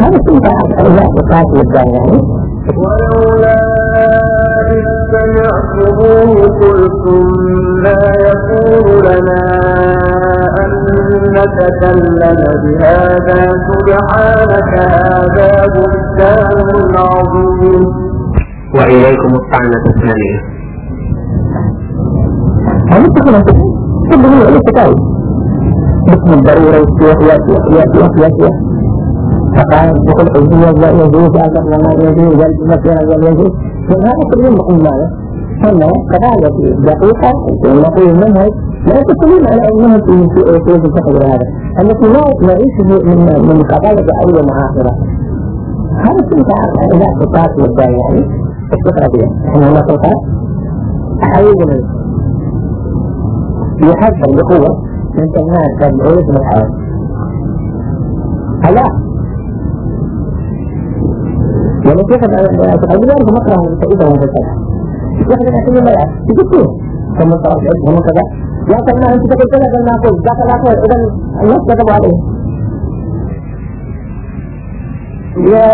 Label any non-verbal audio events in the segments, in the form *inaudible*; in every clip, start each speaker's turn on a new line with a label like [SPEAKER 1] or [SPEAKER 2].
[SPEAKER 1] هذا كله أرجاء القاتل الدار يعني
[SPEAKER 2] ولولا إذ سمعتموه قلتم ما يكون لنا أن نتكلم بهذا سبحانك هذا بهتان عظيم
[SPEAKER 3] وإليكم الطعنة الثانية
[SPEAKER 1] كله كله ليس كاي باسم الضرورة يسيح يسيح يسيح فقال يقول حزبي لا يجوز هذا وما يجوز والمكان لا يجوز من هذا كله معناه هنا كذلك دقيقة نقول منهج لا تكلم على أنه في في الفقه هذا التي لا نعيشه من من قضايا دعوية معاصرة هذا كله إذا تقاط والداعي يعني فيها إحنا هنا فوقات أحيي يحذر بقوة من الناس تدعوه من الحياة هلا يعني كيف أقول مكره سعيدة ومفتحة يخرج كل ما يعرف يقول ثم صار هم كذا يا كنا أنت تقول كذا قال ما أقول ذاك لا أقول إذا الناس كتبوا عليه
[SPEAKER 2] يا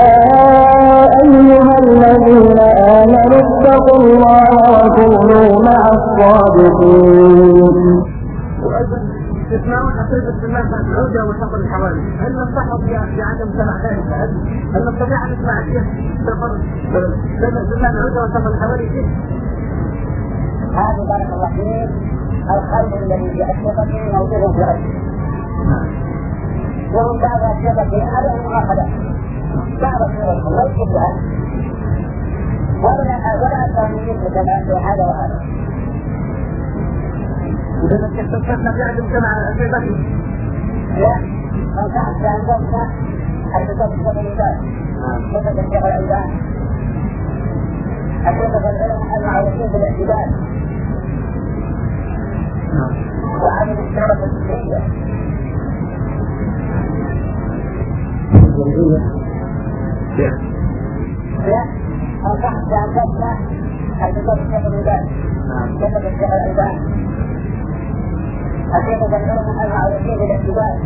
[SPEAKER 2] أيها الذين آمنوا اتقوا الله وكونوا مع الصادقين
[SPEAKER 4] تسمعون حقيقة الناس العودة وسفر الحوادث، هل ننصحهم بعدم سماع ذلك؟ هل نستطيع أن نسمع الشيخ سفر؟ سماع العودة وسفر الحوادث؟
[SPEAKER 5] هذا بارك الله فيك. الخير الذي بأشرطته موجود في الأرض ومن بعض أشرطته هذا المؤاخذة. بعض الشرط ليس بها ولا ولا مثل هذا وهذا.
[SPEAKER 4] إذا استفدنا بعدم سماع أسئلته
[SPEAKER 5] لا من كانت بأنفسنا حيث تكتب الإنسان مثل الشيخ الألبان حقيقة العلم المعروفين بالاعتدال وعدم الشرف الفكرية لا أنصح بأنفسنا حيث تكتب الإنسان مثل الشيخ الألبان حقيقة العلم المعروفين بالاعتدال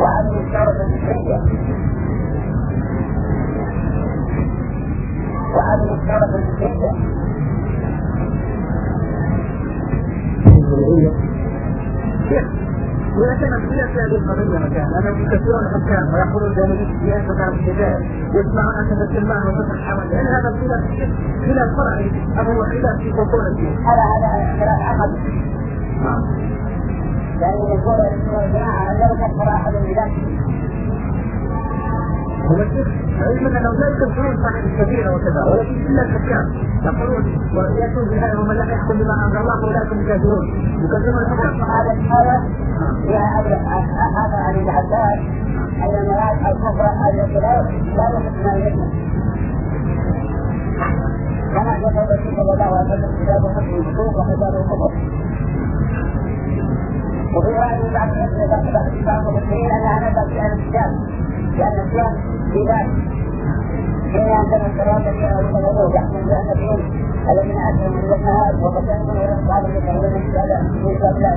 [SPEAKER 5] وعدم الشرف الفكرية وعدم الشرف الفكرية
[SPEAKER 4] ولكن أمثلة في هذه القضية مكان. أنا كثير من الحكام ويقولون جانبي في أي مكان الشجاع يسمعون أن السلمان وفتح الحمد هل هذا خلاف خلاف فرعي. أم هو خلاف في الدين؟
[SPEAKER 5] هذا هذا خلاف عقد. لأن يقول الجماعة لو كفر أحد
[SPEAKER 4] الشيخ علما أنه لا يكفرون صاحب الكبيرة وكذا. ولكن إلا الحكام يقولون ويأتون بالآية ومن لم يحكم بما أنزل الله فأولئك هم الكافرون يكفرون الحكام
[SPEAKER 5] هذا هذا هذا عن ابن عباس أن المراد الكفر التي لا يحكم الحكمة كما يقول الرسول صلى الله عليه وسلم كتاب حكم الحقوق وكتاب الكفر. وفي رأي بعض المسلمين أنها نزلت في الكتاب. لأن الصيام حين أنزل الصلاة في أهل الوضوء يحكم بأن الدين الذين أسلموا من النهار وقتلهم إلى بعض المسلمين من الشهداء من الشهداء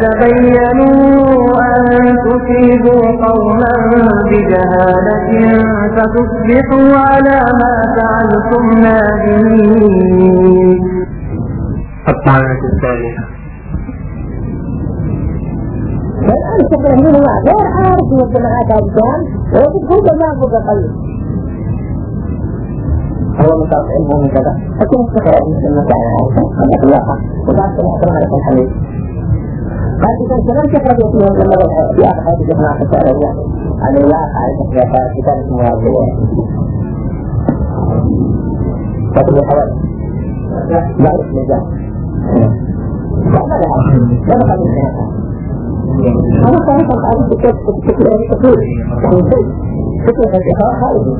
[SPEAKER 2] فتبينوا أن تصيبوا قوما بجهالة فتصبحوا على ما فعلتم نادمين.
[SPEAKER 3] الطعنة الثالثة
[SPEAKER 1] فالآن تقول هو غير عارف هذه الكلام ويقول هو ما فوق قلب هو مصاب علمه من كذا. لكن استخرج من المكان هذا هذا في الواقع وبعد أحضر على الحميد قال إذا كمان تقرأ فيهم لما في آخر هذه الجماعة الثانية عن الواقع في كتاب اسمه الرواية لكن الحوادث لا اسم الله لا ما لها لا بقى من هذا أنا خايف أن أعرف كيف تكون فكرة الإخراج هذه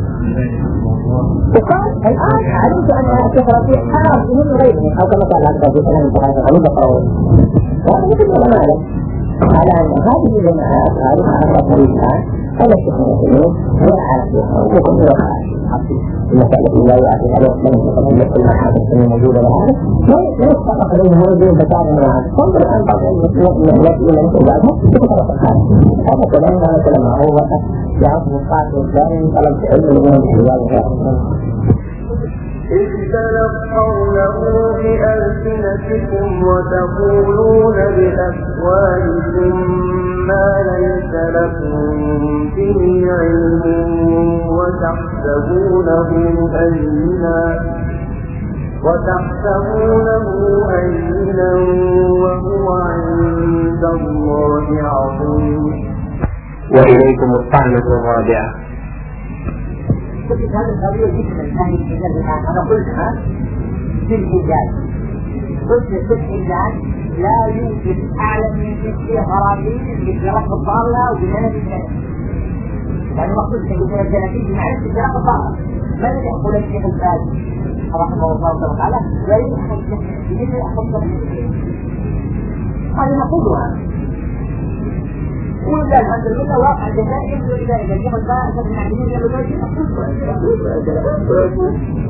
[SPEAKER 1] وقال الآن علمت أن الكفر في حرام من غيرهم أو كما قال عبد الله سلام فقال غلوب قرون وهذا مثل ما نعلم على أن هذه الجماعات هذه على طريقها على الشيخ المسلمين هي على وكم هو المسألة لا يعرف عليه من يتميز كل أحد السنين موجودة لها لا يستطيع عليه موجود بكار من هذا انظر أن بعض المسلمين التي لم تجعلها تتطرق الحال هذا كلام هذا كلام هو يعرف مقاطع الثاني طلب علم من الحجاب
[SPEAKER 2] بألسنتكم وتقولون بأفواهكم ما ليس لكم به علم وتحسبونه هينا وتحسبونه هينا وهو عند الله عظيم.
[SPEAKER 3] وإليكم الطعنة الرابعة.
[SPEAKER 6] هذا القضية جدا هذه الحجاج الآن أنا قلتها في الحجاج. قلت في الحجاج لا يوجد أعلم من ست غرابيل بالجرافة الضالة وبمنهج السنة يعني مقصود في الثلاثين بمعنى الجرافة الضالة ما يقول الشيخ الباز؟ رحمه الله تعالى لا يمكن بمثل أخص هذه نقولها ولا الحمد لله واقع الجزائر إذا إذا جاب الباء من العلمين قالوا لا شيء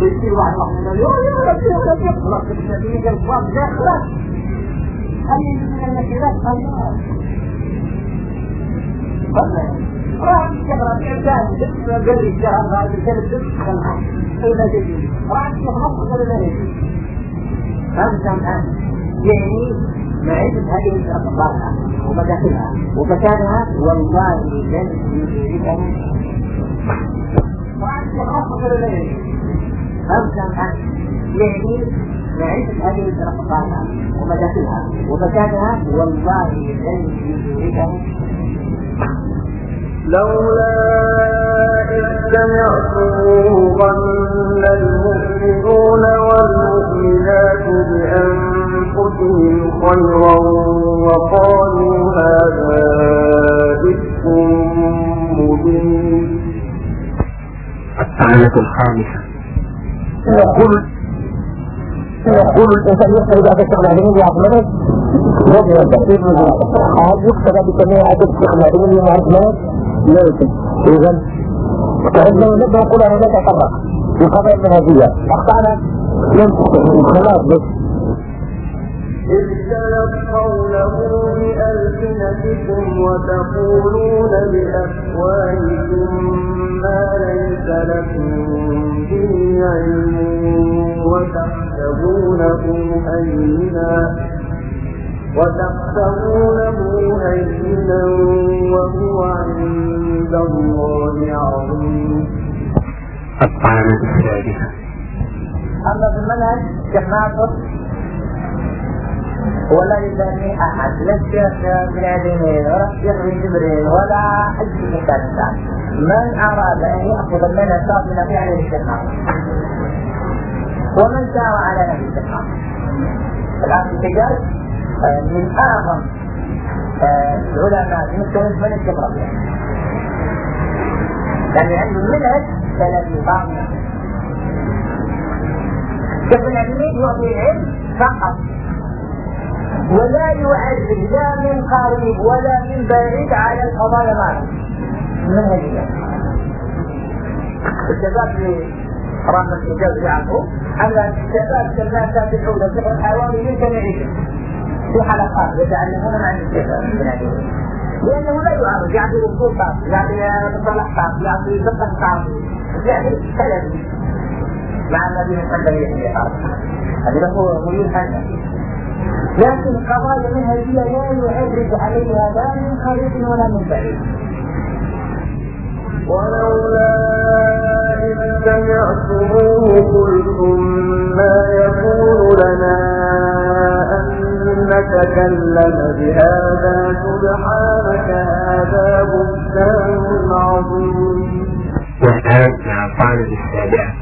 [SPEAKER 6] يصير واحد واحد اليوم يا رب يا رب خلاص النتيجة قال خلاص ده خلاص هذه من النكرات راح يقرا الانسان قال لي الشهر بعد الكلب جبت خلها اين تجي راح يخلص قال لا يجي هذا كان يعني معرفة هذه الأخبارها ومداخلها. ومكانها والله لن يدركني أمسا عنه يعني معرفة هذه الأخبارها ومداخلها. ومكانها والله لن يدركني
[SPEAKER 2] لولا إذ سمعتموه ظن المؤمنون والمؤمنات بأنفسهم خيرا وقالوا هذا إفك مبين.
[SPEAKER 3] الطعنة الخامسة
[SPEAKER 1] يقول يقول الإنسان يقتل إذا أتت العلمين وعظمته وجه التأثير من هل يقتل بجميع أتت العلمين وعظمته لا يمكن إذا فإنه نبدأ نقول أنا لا في قضايا المنهجية أخطأنا. خلاص بس
[SPEAKER 2] تلقونه بألسنتكم وتقولون بأفواهكم ما ليس لكم به علم وتحسبونه هينا وتحسبونه هينا وهو عند الله عظيم.
[SPEAKER 3] الطعنة السادسة
[SPEAKER 6] أما في المنهج ناصر ولا يسمي أحد. لا الشيخ بن عثيمين ولا الشيخ بن جبريل ولا شيء ثاني من أراد أن يأخذ المنهج صار من الشيخ. ناصر ومن سار على الشيخ. ناصر الآن الحجاج من أعظم العلماء المستوى من الشيخ ربيع. يعني عنده نظام شيخ بن عثيمين يعطي العلم فقط. ولا يعرف لا من قريب ولا من بعيد على القضايا ماذا منهجية الشباب في رغم الإجابة يعرفوا أن الشباب الأولى في الحوالي يمكن يعيش في حلقات يتعلمون عن الشباب لأنه لا يعرف يعطي أصول خاص يعطي مصطلح خاص يعطي فقه خاص يعطي كلام مع الذين يحب يحيى هذا هو مليون حاجة لكن القضايا المنهجية لا يعرف عليها لا من قريب ولا من بعيد.
[SPEAKER 2] ولولا إذ سمعتموه قلتم ما يكون لنا أن نتكلم بهذا. سبحانك هذا بهتان عظيم.
[SPEAKER 3] والآن مع الطعنة السابعة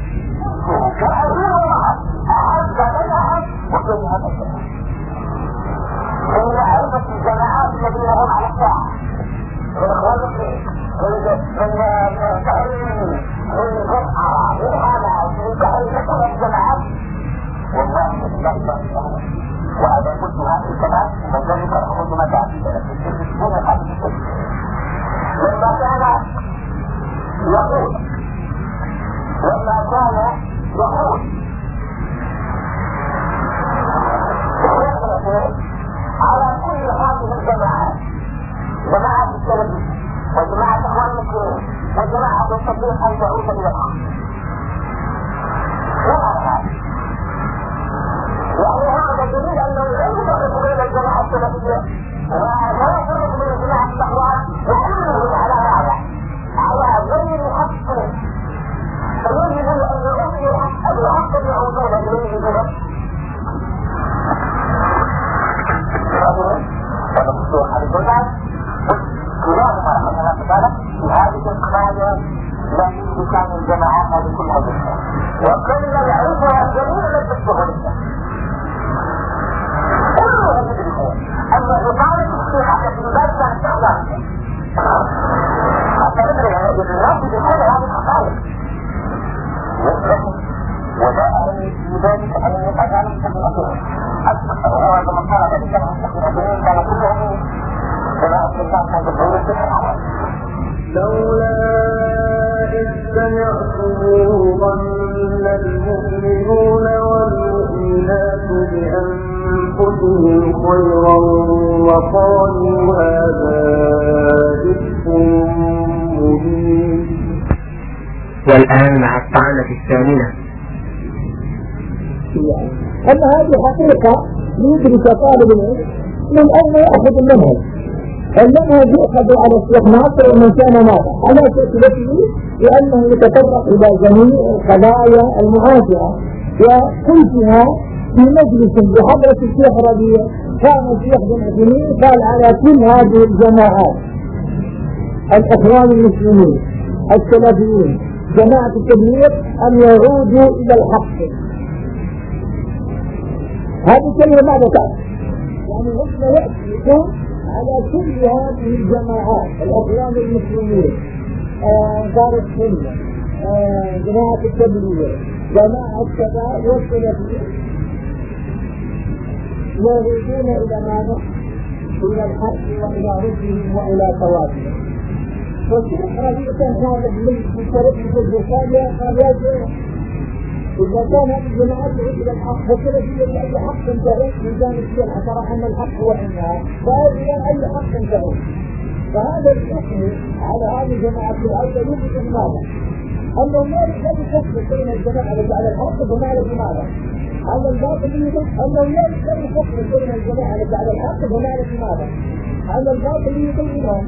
[SPEAKER 6] الذين هم على الطاعة من خلقه من تهريمه
[SPEAKER 1] من رفعه من حالة من تهريمه من الجماعات والله لا إله إلا الله وهذا كل هذه الكلام وذلك أخذ ما تعطيه لكن تجدون هذه الكلمة لما كان يقول لما كان
[SPEAKER 2] وجماعة تستطيع أن تعود إلى الحق يعني هذا دليل أنه لا يفرق
[SPEAKER 7] بين الجماعة السلفية ಹೊರಡುತ್ತೆ
[SPEAKER 8] أن هذه حقيقة يدرك طالب العلم من أين يأخذ المنهج المنهج يؤخذ على الشيخ ناصر ومن كان ماذا على سلسلته لأنه يتطرق إلى جميع القضايا المعاصرة وكلها في مجلس بحضرة الشيخ ربيع. كان الشيخ بن عثيمين قال على كل هذه الجماعات الإخوان المسلمين السلفيين جماعة التبليغ أن يعودوا إلى الحق. هذه الكلمة ماذا تعني؟ يعني مثل يأتي يكون على كل هذه الجماعات الأخوان المسلمين آه، دار السنة آه، جماعة التبليغ جماعة الشباب والسلفيين يريدون إلى ماذا؟ إلى الحق وإلى رشدهم وإلى ثوابهم والشيخ ربيع هذا من مشترك في الرسالة قال يا إذا كان الجماعات إلى الحق فكذا في أي حق تعود من جانب الشيخ ترى أن الحق هو النهار فإذا أي حق تعود فهذا الحكم على هذه الجماعة الأولى يوجد ماذا؟ أنه ما يحتاج يفصل بين الجماعة التي على الحق وجماعة ماذا؟ أن الباطل يوجد أنه لا يحتاج يفصل بين الجماعة التي على الحق وجماعة ماذا؟ أن الباطل يبينهم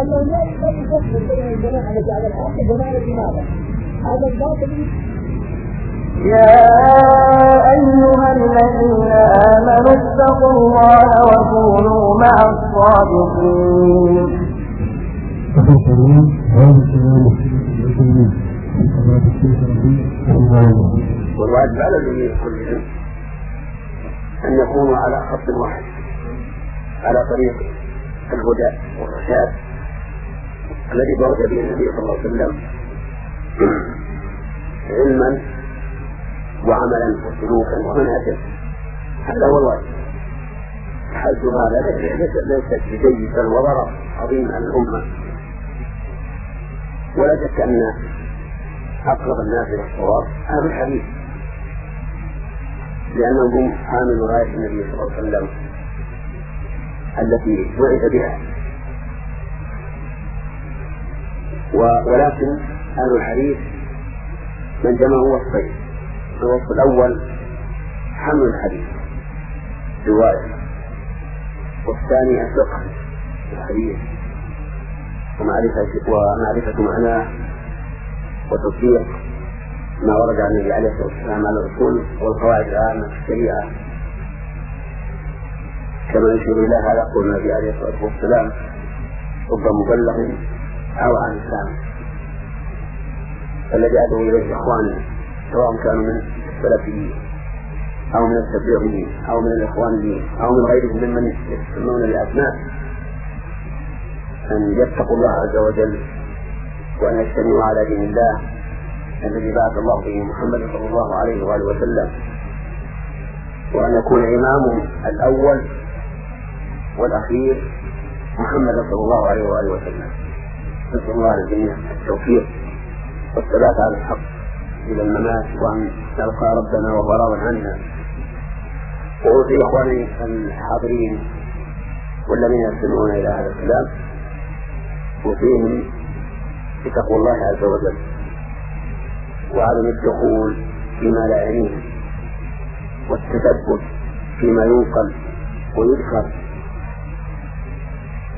[SPEAKER 8] أنه لا يحتاج يفصل بين الجماعة التي على الحق وجماعة ماذا؟ أن الباطل
[SPEAKER 2] يا أيها الذين آمنوا اتقوا الله وكونوا مع الصادقين.
[SPEAKER 7] والواجب على الجميع كلهم أن يكونوا على خط واحد على طريق الهدى والرشاد الذي برز به النبي صلى الله عليه وسلم. *clears throat* علما وعملا وسلوكا ومنهجا. هذا هو الواجب. حج هذا ليس بجيد بل وضرر عظيم على الأمة. ولا شك أن أقرب الناس إلى الصواب أهل الحديث. لأنهم هم حامل راية النبي صلى الله عليه وسلم التي بعث بها. ولكن أهل الحديث من جمعوا وصفين الوصف الأول حمل الحديث رواية. والثاني الفقه الحديث. ومعرفة ومعرفة معناه وتطبيق ما ورد عن النبي عليه الصلاة والسلام على الرسول والقواعد العامة في الشريعة. كما يشير إلى هذا قول النبي عليه الصلاة والسلام رب مبلغ أو عن لسان الذي أدعو إليه إخواننا سواء كانوا من السلفيين أو من التبليغيين أو من الإخوانيين أو من غيرهم ممن يسمون الأبناء أن يتقوا الله عز وجل وأن يجتمعوا على دين الله الذي بعث الله به محمد صلى الله عليه وآله وسلم. وأن يكون إمامهم الأول والأخير محمد صلى الله عليه وآله وسلم. نسأل الله للجميع التوفيق والثبات على الحق. إلى الممات وأن نلقى ربنا وهو راض عنا. وأوصي إخواني الحاضرين والذين يستمعون إلى هذا الكلام أوصيهم بتقوى الله عز وجل وعدم الدخول فيما لا يعنيه والتثبت فيما ينقل ويذكر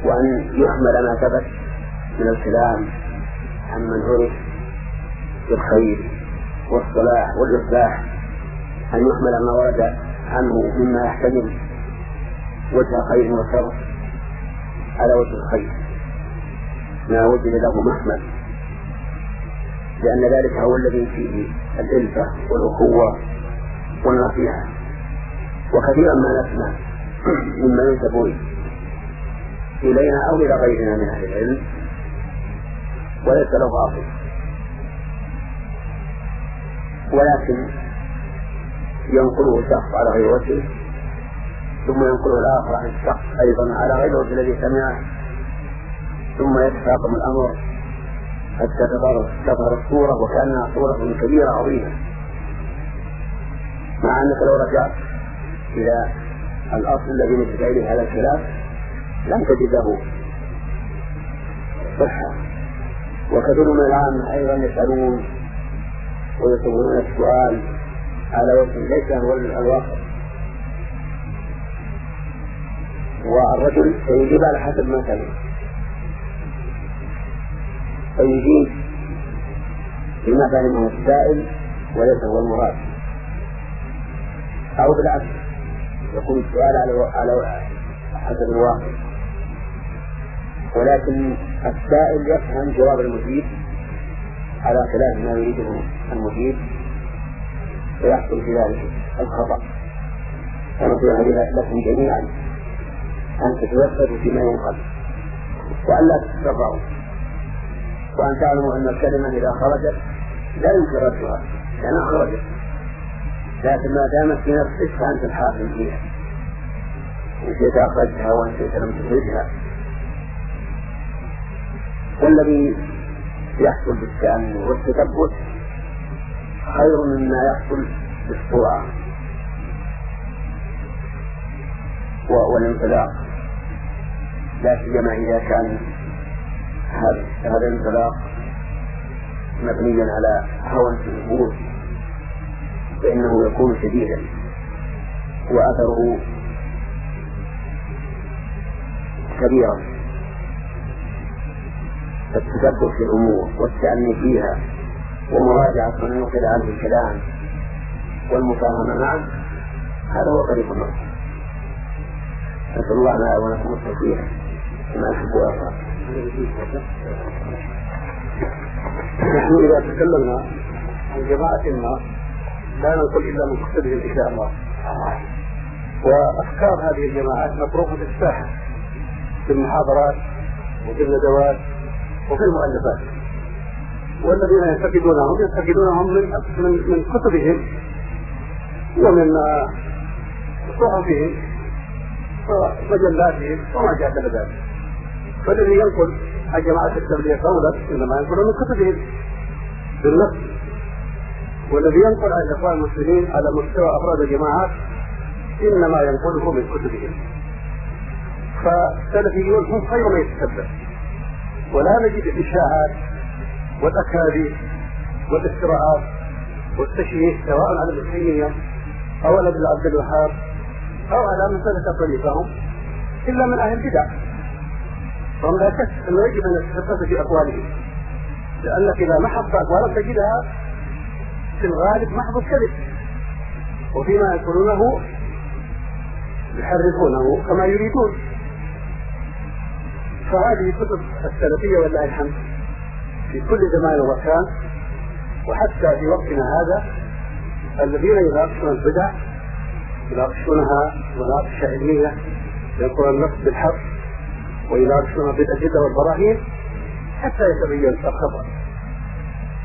[SPEAKER 7] وأن يحمل ما ثبت من الكلام عمن عرف بالخير والصلاح والإصلاح أن يحمل ما ورد عنه مما يحتمل وجه خير وشر. على وجه الخير. ما وجد له محمل. لأن ذلك هو الذي فيه الألفة والأخوة والنصيحة. وكثيرا ما نسمع مما ينسب إلينا أو إلى غيرنا من أهل العلم وليس له أصل ولكن ينقله شخص على غير وجهه ثم ينقله الآخر عن الشخص أيضا على غير الوجه الذي سمعه ثم يتفاقم الأمر حتى تظهر الصورة وكأنها صورة كبيرة عظيمة. مع أنك لو رجعت إلى الأصل الذي نسب إليه هذا الكلام لم تجد له صحة. وكثير من العامة أيضا يسألون ويصورون السؤال على وجه ليس هو الواقع والرجل سيجيب على حسب ما سمع فيجيب بما فهمه السائل وليس هو المراد. أو بالعكس يكون السؤال على على حسب الواقع. ولكن السائل يفهم جواب المجيب على خلاف ما يريده المجيب فيحصل في ذلك الخطأ. فنصيحة لكم جميعا. أن تتوسطوا فيما ينقل. وأن لا تتفرعوا وأن تعلموا أن الكلمة إذا خرجت لا يمكن ردها لأنها خرجت. لكن ما دامت في نفسك فأنت الحاكم فيها. إن شئت أخرجتها وإن شئت لم تخرجها. والذي يحصل بالتأمل والتثبت خير مما يحصل بالسرعة والانطلاق. لا سيما إذا كان هذا الانطلاق مبنيا على هوى في الأمور فإنه يكون شديدا. وأثره كبيرا. فالتدبر في الأمور والتأمل فيها ومراجعة ما نقل عنه الكلام والمفاهمة. معا هذا هو طريق النصر. نسأل الله لنا ولكم التوفيق. كما أحب وأرضى
[SPEAKER 9] نحن إذا تكلمنا عن جماعة ما لا نقول إلا من كتبهم إن شاء الله. وأفكار هذه الجماعات مطروحة في الساحة في المحاضرات وفي الندوات. وفي المؤلفات. والذين ينتقدونهم ينتقدونهم من من من كتبهم ومن صحفهم ومجلاتهم وما جاء ذلك. فالذي ينقل عن جماعة التبليغ قولا إنما ينقل من كتبهم بالنص والذي ينقل عن الإخوان المسلمين على مستوى أفراد الجماعات إنما ينقله من كتبهم. فالسلفيون هم خير من يتكبر ولا نجد الإشاعات والأكاذيب والإفتراءات والتشويه سواء على ابن أو على ابن عبد الوهاب أو على من سلك طريقهم إلا من أهل البدع. فهم لا شك أنه يجب أن يتحدث في أقوالهم لأنك إذا محضت أقوالا تجدها في الغالب محض الكذب. وفيما يقولونه يحرفونه كما يريدون. فهذه كتب السلفية ولله الحمد في كل زمان ومكان وحتى في وقتنا هذا الذين يناقشون البدع يناقشونها مناقشة علمية ينقل النص بالحق ويناقشون بالأدلة والبراهين حتى يتبين الخطأ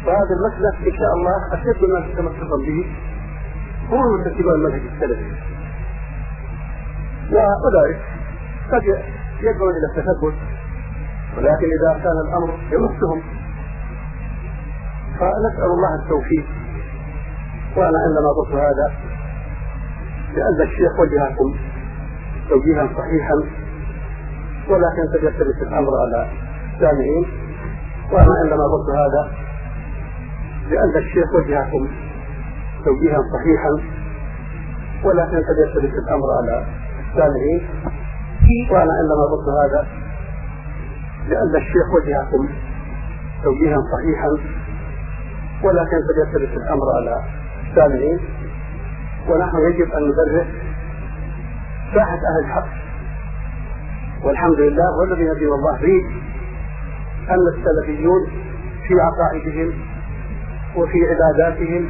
[SPEAKER 9] وهذا المسلك إن شاء الله أشد الناس تمسكا به هم المنتسبون المنهج السلفي. وأولئك قد يدعون إلى التثبت ولكن إذا كان الأمر يمسهم فنسأل الله التوفيق. وأنا عندما قلت هذا لأن الشيخ وجهكم توجيها صحيحا ولكن تجسدت الأمر على السامعين وأنا عندما قلت هذا لأن الشيخ وجهكم توجيها صحيحا ولكن تجسدت الأمر على السامعين وأنا عندما قلت هذا لأن الشيخ وجهكم توجيها صحيحا ولكن تجسدت الأمر على السامعين ونحن يجب أن ندرس ساحة أهل الحق. والحمد لله والذي يهدي الله فيه أن السلفيون في عقائدهم وفي عباداتهم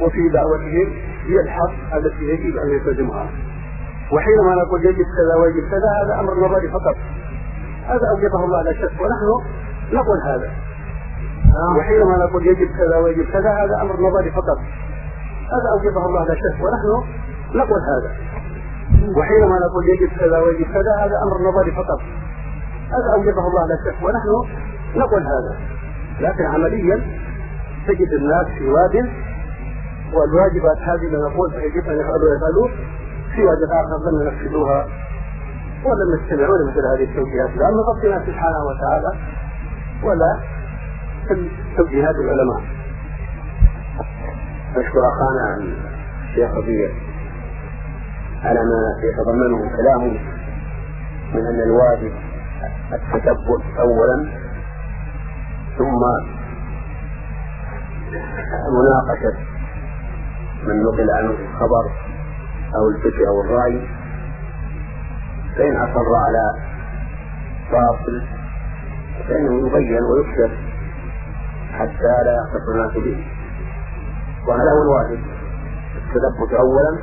[SPEAKER 9] وفي دعوتهم هي الحق التي يجب أن يلتزمها. وحينما نقول يجب كذا ويجب كذا هذا أمر نظري فقط. هذا أوجبه الله لا شك. ونحن نقول هذا. وحينما نقول يجب كذا ويجب كذا هذا أمر نظري فقط. هذا أوجبه الله لا شك. ونحن نقول هذا. وحينما نقول يجب كذا ويجب كذا هذا أمر نظري فقط. هذا أوجبه الله لا شك. ونحن نقول هذا. لكن عمليا تجد الناس في واد والواجبات هذه اللي نقول فيجب أن يفعلوا يفعلوا. في واجب آخر لم ينفذوها. ولم يستمعوا لمثل هذه التوجيهات. لا من ربنا سبحانه وتعالى ولا توجيهات العلماء.
[SPEAKER 7] أشكر أخانا الشيخ ربيع على ما يتضمنه كلامه من أن الواجب التثبت أولا ثم مناقشة من نقل عنه الخبر أو الفكر أو الرأي فإن أصر على باطل فإنه يبين ويكشف حتى لا يختص الناس به. وهذا هو الواجب التثبت أولا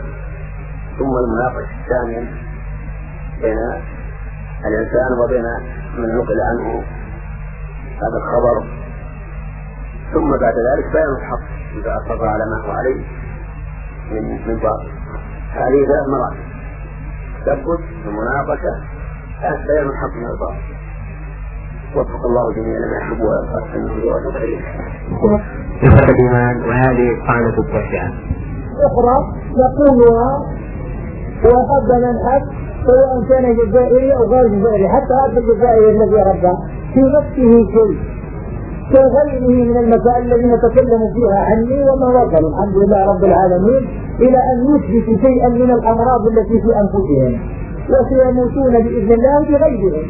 [SPEAKER 7] ثم المناقشة ثانيا بين الإنسان وبين من نقل عنه هذا الخبر. ثم بعد ذلك بيان الحق إذا أصر على ما هو عليه من من باطل. هذه ثلاث مراتب تثبت المناقشة بيان الحق من الباطل وفق الله جميعا لما يحب ويرضى انه يوافق اليه.
[SPEAKER 3] صفة الإيمان وهذه قاعدة التوسعة.
[SPEAKER 1] أخرى يقولها وقد الحق سواء كان جزائري أو غير جزائري حتى هذا الجزائري الذي ربى في نفسه شيء كغيره من المسائل الذين تكلموا فيها عني وما وصلوا الحمد لله رب العالمين إلى أن يثبتوا شيئا من الأمراض التي في أنفسهم وسيموتون بإذن الله بغيرهم.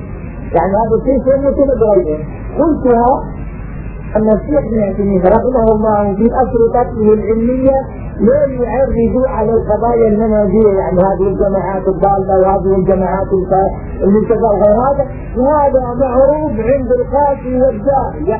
[SPEAKER 1] يعني هذا الشيء سيموتون بغيرهم. قلتها أن الشيخ ابن عثيمين رحمه الله في أشرطته العلمية لا يعرض على القضايا المنهجية يعني هذه الجماعات الضالة وهذه الجماعات المنتزه وغير هذا. وهذا معروف عند القاضي والجاهل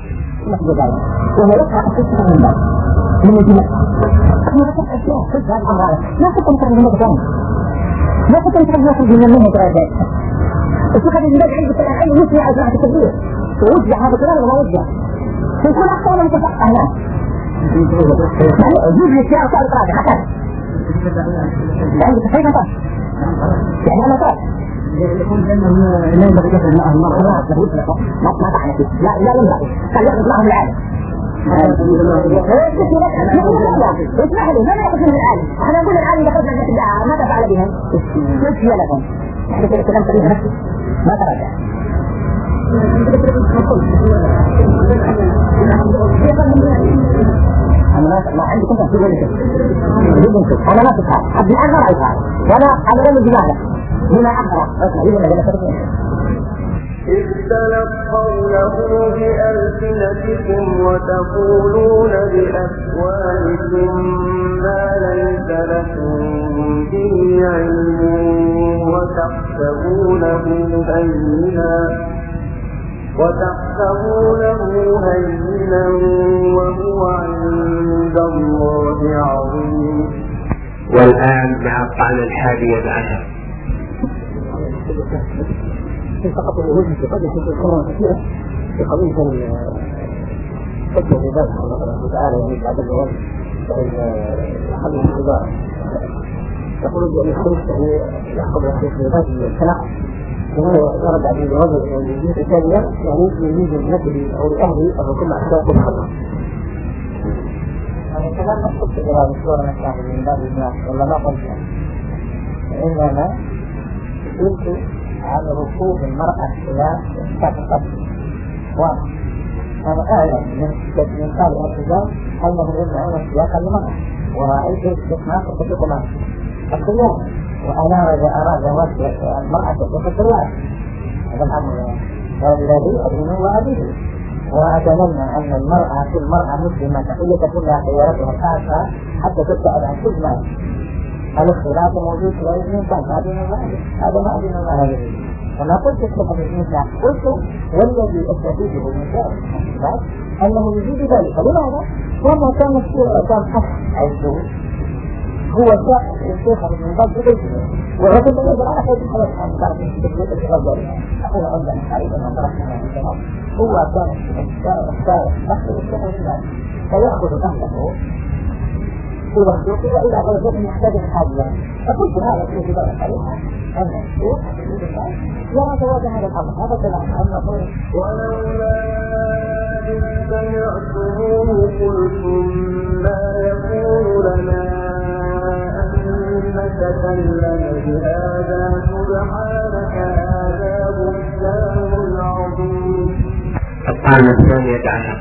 [SPEAKER 1] وهو يقع قصة من الناس من الجماعة أنا بقول أشياء كل هذا الأمر ما كنت أنت من مكان ما كنت من مكان من هذا الشيخ هذا البلد عندك الآن يسمع أجمع التكبير ووزع هذا الكلام ولا وزع يكون أكثر من تفقه هنا يعني أجيب لي أشياء وصار قاعدة حتى عندك كيف طاش يعني أنا طاش يكون لأنه لا ينبغي يخرج معهم مرة ما ما تحنك لا لا ينبغي قال يخرج معهم العالم اسمح لي ماذا يخرج من العالم؟ إحنا نقول العالم يخرج من الدعاء ماذا فعل بهم؟ إيش هي لكم؟ إحنا كده كلام سليم نفسي ما تراجع أنا ما عندي كنت احكي لك أنا ما تفعل عبد الان ما رايت هذا وأنا على رمي دماغك بما يقول
[SPEAKER 2] إذ تلقونه بألسنتكم وتقولون بأفواهكم ما ليس لكم به علم وتحسبونه هينا وتحسبونه هينا وهو عند الله عظيم.
[SPEAKER 3] والآن مع الطعن الحادية عشر
[SPEAKER 1] فقط الوجه في قضية الكرة كثيرة في قضية حكم العباد الله تعالى يعني بعد الجواب حل الانتظار يقول بأن الخروج يعني يحكم الشيخ العباد بالسلام وهو يرد على الجواب الجزء الثانية يعني يريد لنفسه أو لأهله الركوع مع الشيخ الخطأ
[SPEAKER 5] يعني كلام مقصود في جواب الصورة من باب الناس ولا ما قلت إنما قلت عن ركوب المرأة إلى سقطت واضح. أنا أعلم من من قال الارتجال أنه يمنعون السياق المرأة ورأيت استثناء في معه وأنا إذا أراد وجه المرأة في الرواية هذا الأمر. الذي أدينه وأبيه وأتمنى أن المرأة كل مرأة مسلمة تكون لها خياراتها الخاصة حتى تبتعد عن كل ما الاختلاف موجود في غير الإنسان هذا ما هذا ما أدين الله هذه وما قلت السبب الإنسان قلت والذي أستفيده من شأن أنه يجيب ذلك لماذا؟ لما كان الشيء كان حق عيشه هو شاء الشيخ من قبل بيته والرجل يجب على خير الحياة عن طرف التكليف الرجل أقول عندنا حريصا من هو كان اختار نفسه الشيخ من فيأخذ أهله في مخلوقه وإلى غيره يحتاج الحاجة فقلت هذا في كتاب الصريحة أن الشيخ يرى جواز هذا الأمر هذا كلام أما
[SPEAKER 2] ولولا إذ سمعتموه قلتم ما يكون لنا أن نتكلم بهذا سبحانك هذا بهتان عظيم
[SPEAKER 3] الطعن الثانية عشر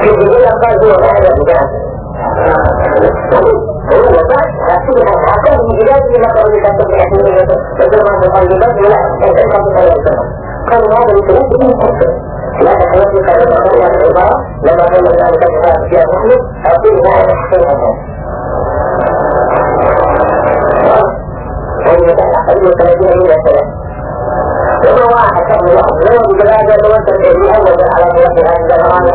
[SPEAKER 1] في البداية قال هو هذا البداية هو بعد هذا من بلاد لما قالوا لك أنت بحكمية تجربة مطالبات ولا تجربة مطالبات قالوا هذا الكلام بدون تفكير لا تحيط لك أن العبارة لما قال ذلك الكلام فيها نحن أقول لا تحقيق هذا أي أي ثلاثين من السنة وما واحد كم واحد لو بلاد لو أنت تبي أول على طرف هذا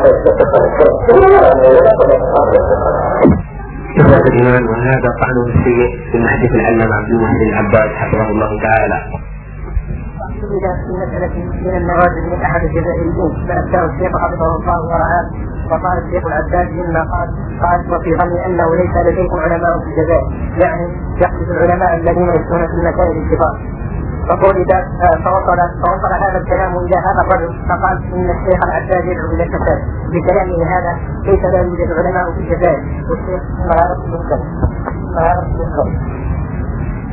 [SPEAKER 3] إخوة الإيمان وهذا طعن سيء في المحدث العلامة عبد المحسن العباس حفظه الله تعالى.
[SPEAKER 5] إذا في مسألة من النوازل من أحد الجزائريين فأتاه الشيخ حفظه الله ورعاه فقال الشيخ العباس مما قال قال وفي ظني أنه ليس لديكم علماء في الجزائر يعني يقصد العلماء الذين يفتون في المسائل الكبار فقول فوصل فوصل هذا الكلام إلى هذا الرجل فقال إن الشيخ العباس يدعو إلى الفساد بكلامه هذا كيف لا يوجد علماء في الجزائر والشيخ ما يعرف يذكر ما يعرف. يذكر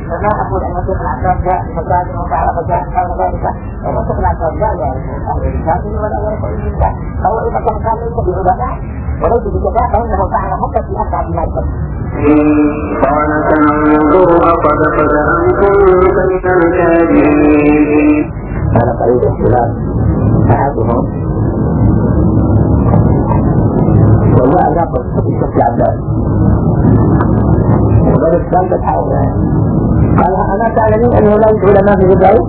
[SPEAKER 5] فما أقول أن الشيخ العباس جاء فساد وفعل فساد أو ذلك وما الشيخ العباس لا يعرف أهل الكافر ولا يعرف الإنسان فهو إذا كان كان ليس بعلماء وليس بكذا فإنه فعل حتى في أسعد ما يكون
[SPEAKER 2] قال فانظروا أصدقت أم كنت من الكاذبين
[SPEAKER 1] هذا قريب اختلاف أحدهم وجاء نقل في الشيخ العباس وبدأ السؤال تتحاول قال أما تعلمين أنه لا يوجد علماء في الجزائر؟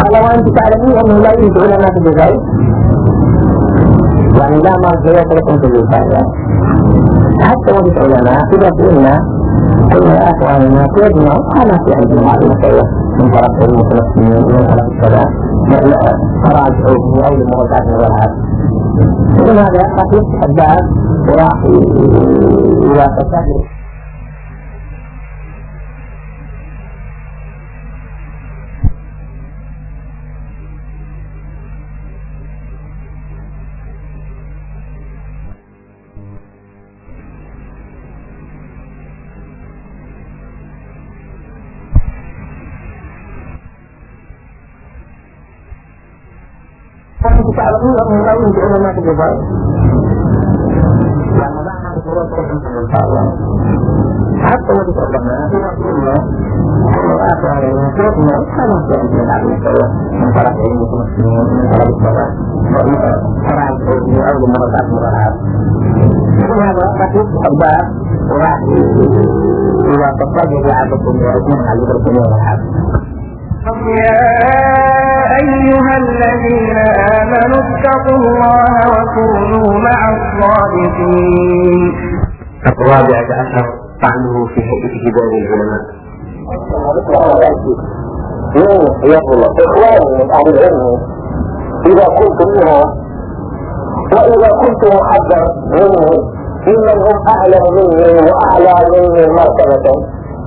[SPEAKER 1] قال وأنت تعلمين أنه لا يوجد علماء في الجزائر؟ يعني لا مرجعية لكم في الجزائر حتى وجد علماء إذا قلنا قلنا يا أخواننا تجمع أنا في عندنا هذه المسألة من طرف علم الفلسطينيين من طرف كذا تراجعوا في أول مراجعات من الألعاب إذن هذا قد يفتح الباب وراح إلى تعلمون أنه لا يوجد علماء في الجزائر يعني لا نعرف رؤية إن شاء الله حتى وجد علماء في مصر شروطنا خلاص يعني من عبد السلام من طرف علم المسلمين من طرف الصلاة شرع الحكم أو المرضات مرات وهذا راح يفتح باب وراح إذا تصدق عبدكم
[SPEAKER 2] أيها الذين آمنوا اتقوا الله وكونوا مع الصادقين.
[SPEAKER 3] الرابعة عشر طعنه في هيئة كبار العلماء.
[SPEAKER 1] من يقول إخواني من أهل العلم إذا كنت منها وإذا كنت محذر منه ممن هم أعلم مني وأعلى مني مرتبة.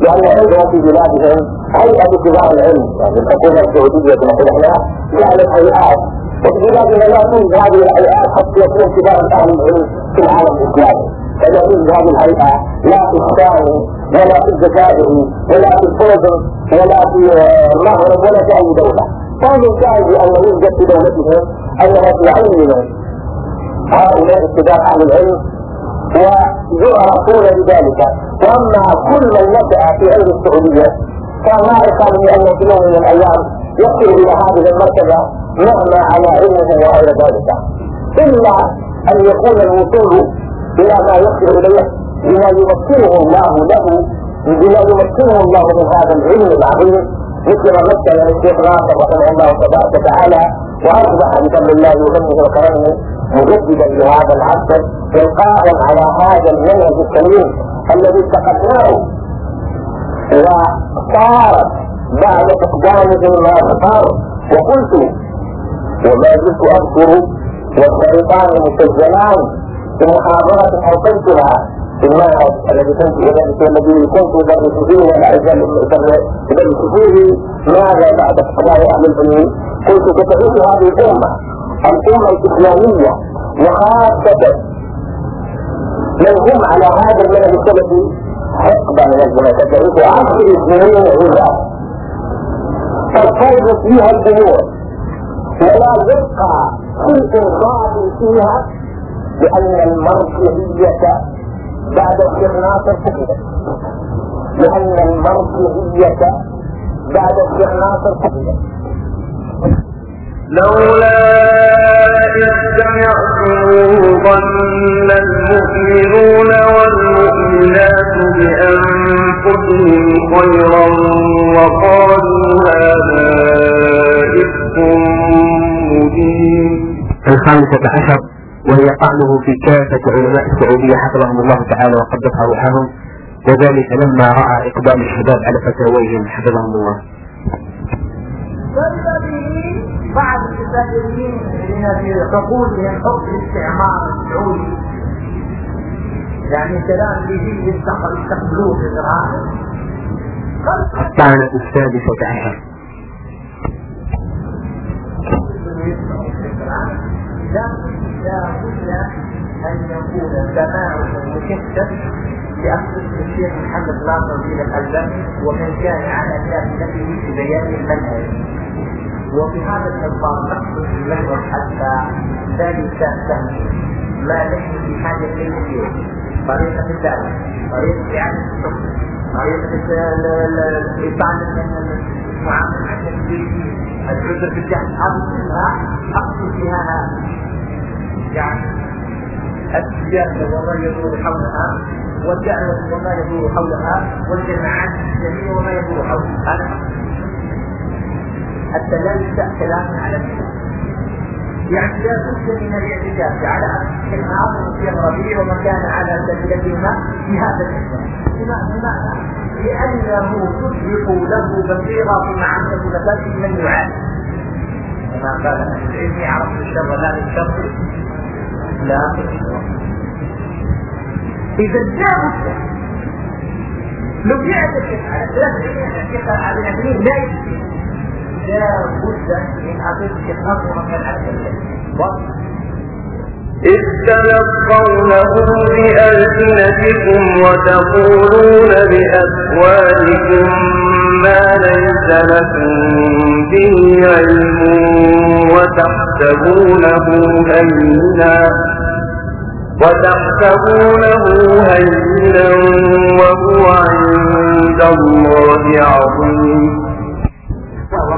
[SPEAKER 1] لأن عندهم في بلادهم هيئة كبار العلم. يعني الحكومة السعودية كما قلنا جعلت هيئات وفي توجد هذه الهيئات حتى يكون كبار أهل العلم في العالم الإسلامي. توجد هذه الهيئة لا في الشام ولا في الجزائر ولا في الفرزن ولا في المغرب ولا في أي دولة. كان يشاهد أن يوجد في دولتهم أنها تعين هؤلاء اتباع أهل العلم ويعرفون بذلك واما كل من نشا في علم السعودية كان يقال بان في يوم من الأيام يصل إلى هذه المرتبة مهما على علمه وغير ذلك. إلا أن يكون الوصول إلى ما يصل إليه بما يمكنه الله له بما يمكنه الله من هذا العلم العظيم مثل ما مثل الشيخ ناصر رحمه الله تبارك وتعالى وأصبح بفضل الله ومنه وكرمه مجددا لهذا العصر القائم على هذا المنهج السليم الذي اتخذناه وصارت بعد اقدامه ما صار وقلت وما زلت أذكر والشيطان مسجلان في محاضرة ألقيتها في المعهد الذي كنت الذي كنت أدرس فيه أدرس فيه ماذا بعد قضاء أهل العلم؟ قلت ستعيش هذه الأمة الأمة الإسلامية وخاصة من هم على هذا المنهج السلفي حقبة من الزمن تعيش عشر سنين عزاز ترتبط فيها الأمور. ولا يبقى شيء خالي فيها لأن المركزية بعد ناصر فقدت لأن المركزية بعد ناصر فقدت
[SPEAKER 2] لولا إذ ظن المؤمنون والمؤمنات بأنفسهم خيرا وقالوا هذا إفك مبين
[SPEAKER 3] الخامسة عشر وهي طعنه في كافة علماء السعودية حفظهم الله تعالى وقدس روحهم وذلك لما رأى إقبال الشباب على فتاويهم حفظهم الله.
[SPEAKER 6] بعض المتفكرين الذين في عقولهم حب الاستعمار السعودي يعني كلام بيجي يستقبلوه في الغرام
[SPEAKER 3] الطعنة السادسة عشر
[SPEAKER 6] لا بد أن يكون سماعه مكثف لأخذ الشيخ محمد ناصر بن الألباني ومن كان على كافته في بيان المنهج. وفي هذا الإطار نقصد المحور حتى ذلك سهل ما نحن في حاجة إليه اليوم طريقة الدعوة. طريقة إعادة الحكم طريقة إطالة المعاملة مع التكليف العذر بالجهل هذه كلها أقصد فيها يعني السياسة وما يدور حولها والدعوة وما يدور حولها والجماعات الإسلامية وما يدور حولها. هذا حتى لا يبدأ كلام على الناس يعني لا بد من الاعتكاف على النهار في الربيع وما كان على سبيلهما في هذا الاسلام لماذا؟ لأنه تطلق له بصيرة مع نفسه من يعاني. كما قال أهل العلم يعرف الشر لا للشر لا إذا لا لو يعتكف على ثلاثة اعتكاف على لا يمكن لا بد من حقيقة الأمر من الأسئلة
[SPEAKER 2] إذ تلقونه بألسنتكم وتقولون بأفواهكم ما ليس لكم به علم وتحسبونه هينا وتحسبونه هينا وهو عند الله عظيم.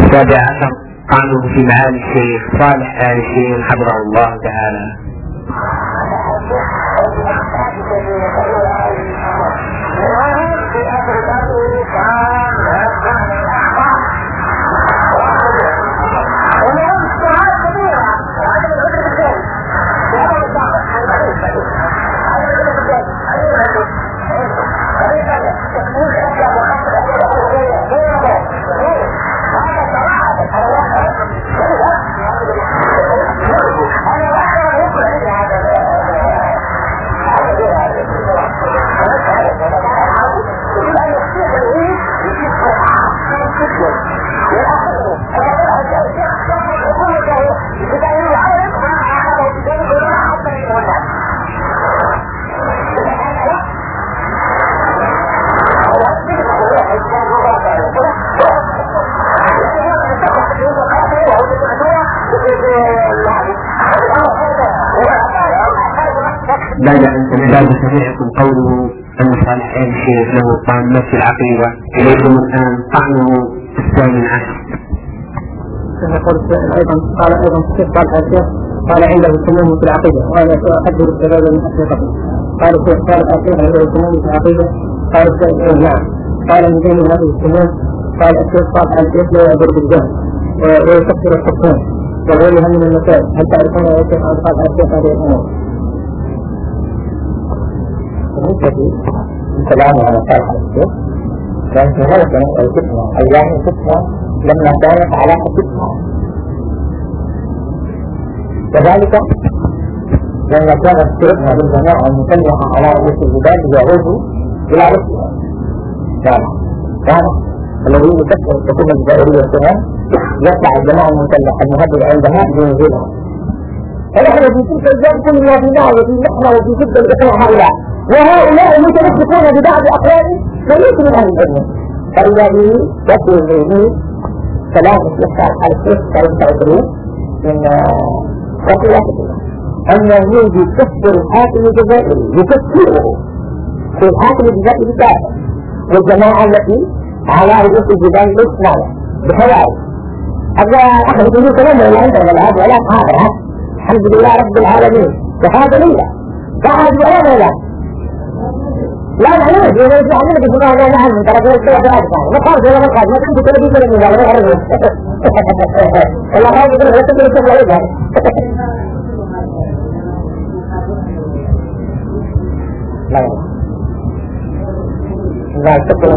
[SPEAKER 3] السابع عشر طعنه في معالي الشيخ صالح آل الشيخ حفظه الله تعالى. أن صالح آل الشيخ له طعن في العقيدة إليكم الآن طعنه الثامن عشر
[SPEAKER 1] يقول أيضا قال أيضا الشيخ صالح الشيخ قال عنده سموم في العقيده وأنا ساحذر الشباب من اسئلتكم قال الشيخ صالح الشيخ عنده سموم في العقيده قال الشيخ نعم قال من بين هذه السموم؟ قال الشيخ صالح الشيخ لا يعبر بالجهل ويكفر الحكام وغيرها من المسائل. هل تعرفون يا شيخ عن صالح الشيخ هذه الأمور؟ بالنسبة للكلام على صالح الشيخ كان في غلطة الفتنة أيام الفتنة لما كانت علاقة فتنة كذلك لما كانت فرقنا بالجماعة المسلحة على رؤوس الجبال يعود إلى روسيا كان كان الذي يكفر الحكومة الجزائرية كمان يطلع الجماعة المسلحة المهدد عندها بنزولها فنحن في تلك الأيام كنا في وفي محنة وفي شدة لإقناع هؤلاء. وهؤلاء المتمسكون ببعض أقوالهم وليسوا من أهل العلم. فالذي يكون به الشيخ على الشيخ سعيد سعيد من وقيته أن يجي يكفر الحاكم الجزائري يكفره. في الحاكم الجزائري بالذات. والجماعة التي على رؤوس الجبال الإسلام بخيال هذا أخذ به كلام ولا عندنا ولا هذا ولا هذا الحمد لله رب العالمين. وهذا لله بعد ولا ولا لا لا لا دي ليس عندنا في سماع لا نعلم ترى كل شيء هذا ما قال ولا ما قال ما كنت كل شيء من هذا ولا عرفه والله ما يقدر لا تقدر تقول هذا لا لا تقول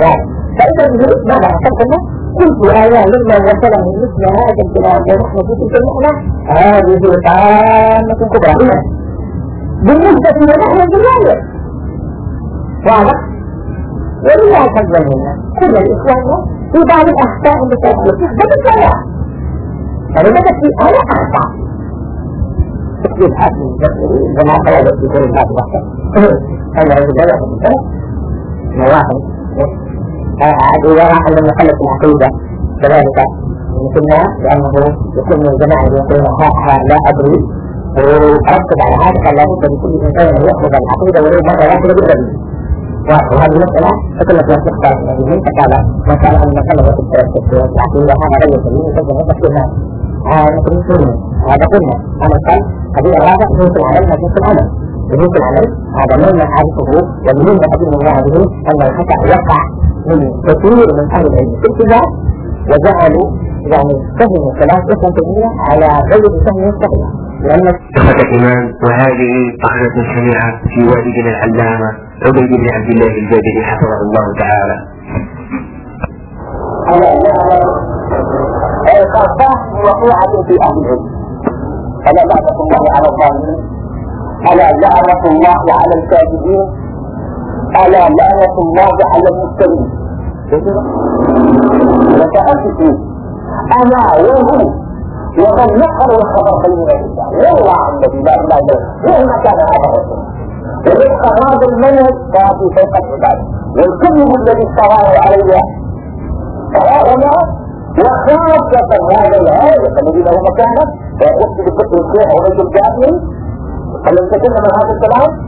[SPEAKER 1] لا فإذا بذلك ماذا حصلنا كنت آية لما وصله مثل هذا الكلام ونحن في تلك المحنة هذه طامة كبرى بالنسبة لنحن الجزائر واضح؟ ولله حظ منا كل الإخوان في بعض الأخطاء اللي تحدث ده بالكلام فلذلك في أنا أخطاء تكتيب حاكم زي ما قال في كل الناس وقتا أنا أقول لك مثلا مواهب إذا راح لما خلت العقيدة. كذلك مثلنا لأنه يكون من الجماعة يقول لا أدري. وأرتب على هذا. قال لابد لكل إنسان أن يأخذ العقيدة ولو مرة واحدة بالدليل وهذه المسألة في العقيدة هذا قلنا هذا
[SPEAKER 3] طعنة شنيعة في والدنا العلامة عبيد بن عبد الله الجابري حفظه الله تعالى.
[SPEAKER 1] فلا لعنة الله على الظالمين ألا لعنة الله على الكاذبين ألا لعنة الله على المفترين فيه أنا وهو ومن نقل الخبر بين الرجال والله الذي لا إله إلا هو. مهما كان هذا الرجل ورزق هذا المنهج كافي فوق العباد والكل الذي استواه عليه هؤلاء وخاصة هذا العالم الذي له مكانة. ويأتي بكتب الشيخ ورجل جاهل ألم تكلم هذا الكلام.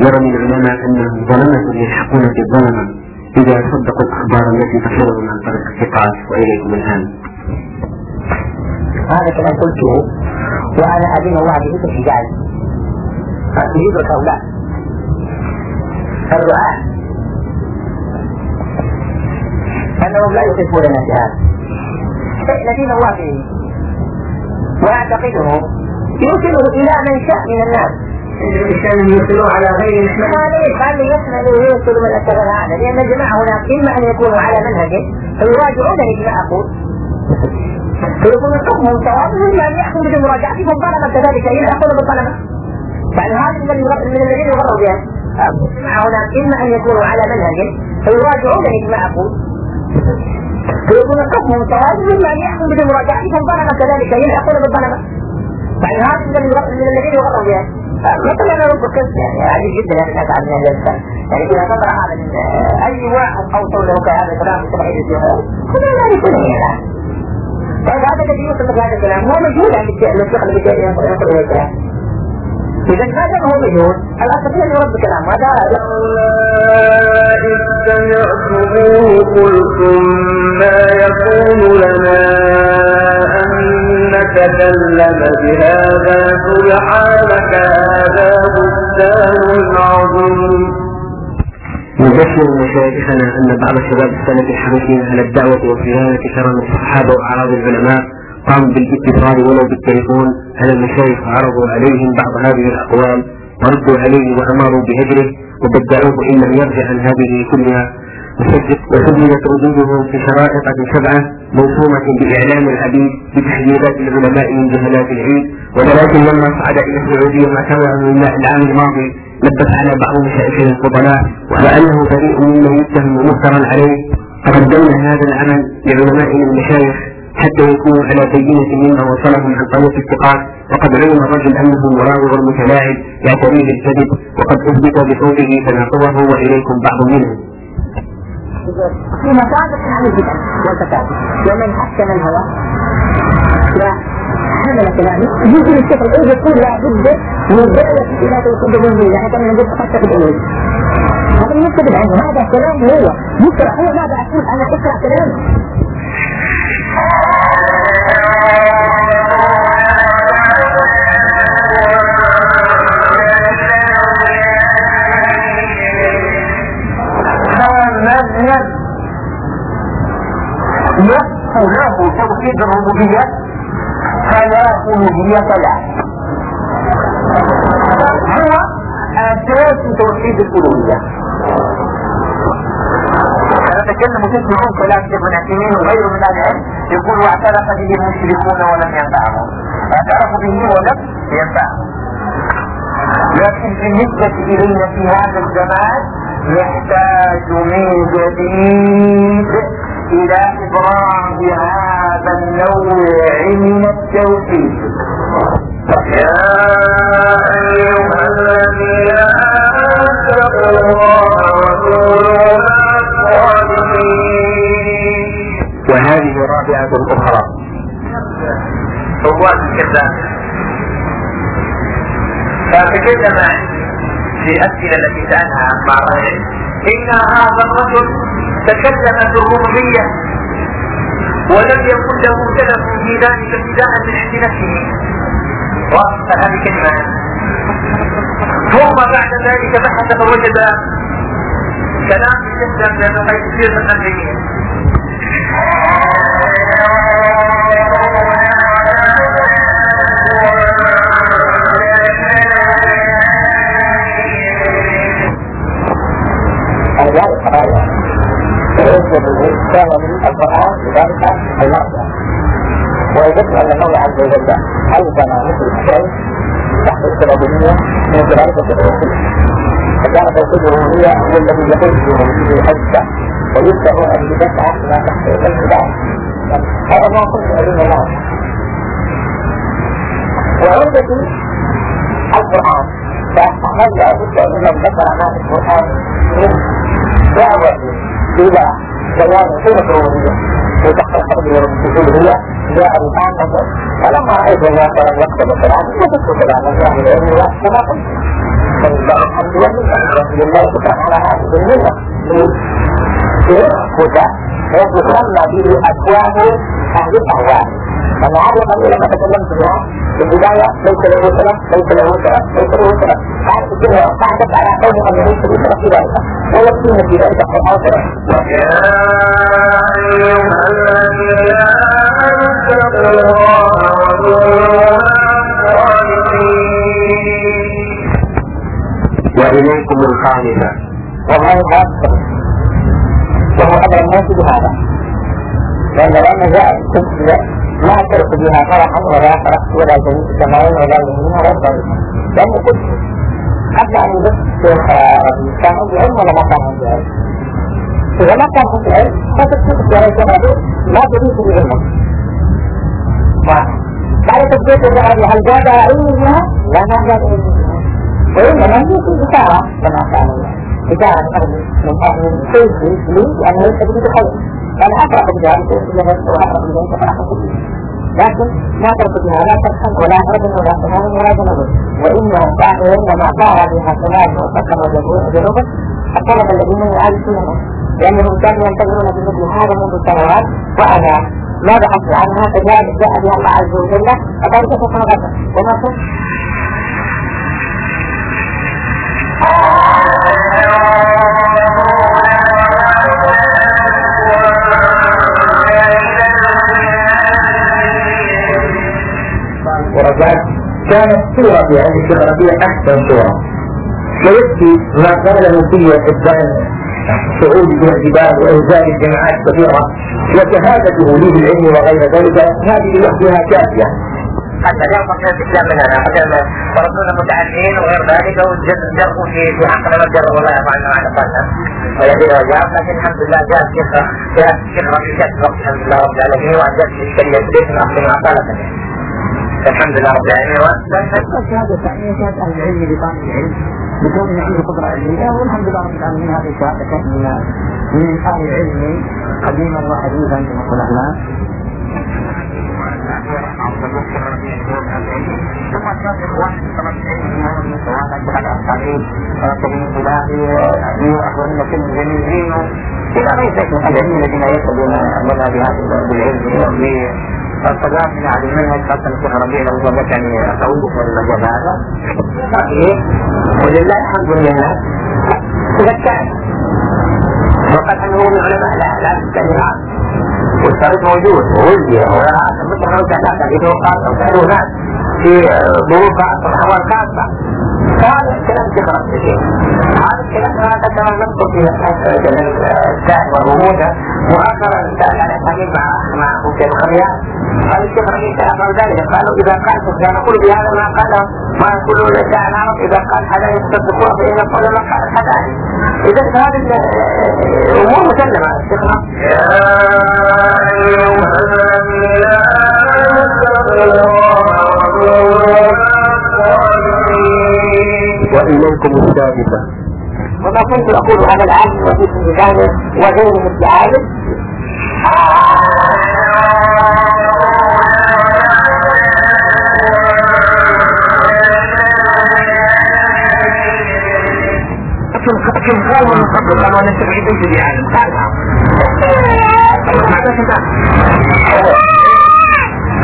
[SPEAKER 3] يرى من العلماء أنهم ظلمة يلحقون بالظلمة إذا صدقوا الأخبار التي تصلهم عن طريق الثقات وإليكم الآن.
[SPEAKER 1] هذا كما قلته وأنا أدين الله في الحجاز. يريد هؤلاء الرعاة أنهم لا يحبون الناس هذا ندين الله به. وأعتقده. يوصله إلى من شاء من الناس.
[SPEAKER 6] الإنسان يوصلوا على غير الإسلام
[SPEAKER 1] هذا يفعل يسمع ويوصل من الشغل هذا لأن الجماعة هناك إما أن يكونوا على منهج فيراجعونه كما أقول فيكون حكمهم صواب إما أن يحكم بمراجعتهم طالما كذلك؟ يلحقون بالطلبة يعني هذا من الذين يغروا بها. الجماعة هناك إما أن يكونوا على منهج فيراجعونه كما أقول فيكون حكمهم صواب إما أن يحكم بمراجعتهم طالما كذلك؟ يلحقون بالطلبة يعني هذا من الذين يغروا بها. مثلا أنا رب كنت يعني عادي جدا يعني الناس عن الانسان يعني اذا هذا من اي واحد اوصل له كهذا في تبعيد الجهاد كلنا لا يكون الان طيب هذا الذي يوصل لك هذا الكلام هو مجهول عند الشيخ الذي ينقل اليه الكلام اذا ما هو مجهول الاصل هي يرد كلام هذا
[SPEAKER 2] إذ سمعتموه قلتم ما يكون لنا نتكلم بهذا سبحانك هذا بهتان عظيم.
[SPEAKER 3] نبشر مشايخنا أن بعض شباب السلف الحريصين على الدعوة وصيانة كرم الصحابة وأعراض العلماء قاموا بالإتصال ولو بالتليفون. على المشايخ وعرضوا عليهم بعض هذه الأقوال؟ وردوا عليه وأمروا بهجره وبدعوه إن لم يرجع عن هذه كلها. وسجلت ردودهم في شرائط سبعة موسومة بإعلام العبيد بتحذيرات العلماء من جهلات العيد ولكن لما صعد إلى السعودية ما كان العام الماضي لبس على بعض مشايخنا الفضلاء وعلى أنه بريء ممن يتهم ومفترى عليه. فقدمنا هذا العمل لعلمائنا المشايخ حتى يكونوا على بينة مما وصلهم عن طريق الثقات. وقد علم الرجل أنه مراوغ المتلاعب يعتريه الكذب وقد أثبت بصوته تناقضه وإليكم بعض منه
[SPEAKER 1] في مصادر عن البدع والفساد. ومن حسن الهوى وحمل كلامه يمكن الشيخ العيد يقول لا من الدعوة إلى توحيد الألوهية حتى من نقول تخصص الألوهية هذا يكتب عنه هذا كلام هو. يقرأ هو ماذا أقول؟ أنا أقرأ كلام
[SPEAKER 4] مذهب يصف له توحيد الربوبية فلا ألوهية له هو أساس توحيد الألوهية نتكلم تسمعون كلام ابن عثيمين وغيره من العلم يقول واعترف به المشركون ولم ينفعهم اعترفوا به ولم ينفعهم لكن بالنسبة إلينا في هذا الزمان يحتاج من جديد إلى إبراز هذا النوع من التوحيد.
[SPEAKER 2] يا أيها الذين آمنوا اتقوا الله وكونوا
[SPEAKER 3] وهذه رابعة أخرى
[SPEAKER 6] الكذاب فتكلم في الأسئلة التي سألها مع الرجل إن هذا الرجل تكلم في الربوبية ولم يكن له سلف في ذلك ابتداء من عند نفسه. وأصل هذه كلمة. ثم بعد ذلك بحث فوجد كلام يستخدم لأنه قد يصير
[SPEAKER 1] أنواع الخطايا فيصدر أن الله عز وجل ألزم مثل الشيء تحت السببية من ذلك الرسول فكان الذي يقول في حجة ويبدأ أن يدفع ما تحت الاتباع هذا ما قلت علم الله وعودة القرآن فهل لا بد أن نذكر ما في القرآن من دعوة إلى بيان صورة الربوبية وتحت الحرب الربوبية جاء بطعامه فلما رأيت الناس لم يكتب القرآن وجدت كلاما يعني العلم كما قلت فلله الحمد والمنة لله سبحانه على هذه المنة ليثبت وتسمى به أكوان أهل الأهواء أنا هذه القضية لما تكلمت فيها في البداية ليس له سلف ليس له سلف ليس له سلف قاعدة الدنيا قاعدة على قول أن ليس له سلف في ذلك ويكفينا في ذلك القرآن سلف
[SPEAKER 2] يا أيها الذين آمنوا اتقوا الله
[SPEAKER 3] وإليكم الخامسة
[SPEAKER 1] والله هذا وهو أدرى الناس بهذا لأن لما جاء ما اعترف بها فرحا ولا فرحت ولا جميع السماوات ولا يمين الضوء لأن كنت قبل أن يبث شيخ كان عندي علم ولا ما كان عندي علم إذا ما كان عندي علم فتكتب يا ريت لا تريد بعلمك بعد تثبيت الذهب هل زاد علمها؟ لا ما زاد علمها وإنما يكون بشارة كما قال الله. بشارة من أهل الشيء لي لأنه ليس به خير قال أقرأ بذلك وأقرأ بذلك بذلك لكن لا ترك بها لا ترحم ولا هرب ولا تنام ولا جنوب وإنهم بعد ما صار بها سماء وسكر جنوبا الطلبة الذين يعالجونها لأنهم كانوا ينتظرون بمثل هذا منذ سنوات وأنا ما بحثت عنها فجاء جاء بها الله عز وجل. فقال كيف وما كنت؟ *laughs*
[SPEAKER 10] ورجعت كانت صورة في هذه الشغلة أحسن صورة. ويكفي ما قاله في حبان صعود بالاعتبار وإنزال الجماعات كثيرة. وشهادته لي بالعلم وغير ذلك. هذه لوحدها كافية.
[SPEAKER 1] حتى لا يصح الاسلام من هذا. حتى ورسول متعدين وغير ذلك. وجروا في في حقنا ما جروا ولا يفعلنا ما يفعلنا والذين وجاء لكن الحمد لله جاء الشيخ جاء الشيخ ربي الحمد لله رب العالمين. وأنزلت الاشكاليه بديت من اصل معطله الحمد لله رب العالمين.
[SPEAKER 4] شهادة ثانية شهادة أهل العلم بطالب العلم. بكون عنده قدرة علمية والحمد لله رب العالمين هذه الشهادة كانت من من أهل العلم قديما وحديثا كما قلنا. ثم كان اخوان طلب العلم سواء كان التعليم كريم الهي واخواننا كل الجميلين إلى غير ذلك من العلم الذين يسالون لنا بهذا بالعلم فالصلاة من عدد المنهج خاصة الشيخ ربيع ظبط يعني أعوده ولا جبهة صحيح ولله الحمد لله. تذكرت وقد أنه من علماء الأحلام الكلمات والشريط موجود. ووجه. مثل ما قال سألوا ناس في ظروف أحوال خاصة فهذا الكلام شيء هذا الكلام هذا كما نذكر في السائل والرموز مؤخرا سأل عن الحديث مع مع أخوك الخميات قال قالوا إذا قال سنقول بهذا ما قال ما يقول لساء العرب إذا قال حدا يصدقون فإن قول ما قال حدا إذا هذه الأمور مسلمة الشيخ
[SPEAKER 10] وإليكم السادسة
[SPEAKER 1] وما كنت أقول هذا العالم. وفي ميزانه وغير مثل عالم لكن قالوا من قبل قالوا أن التبعيد ليس بعالم قال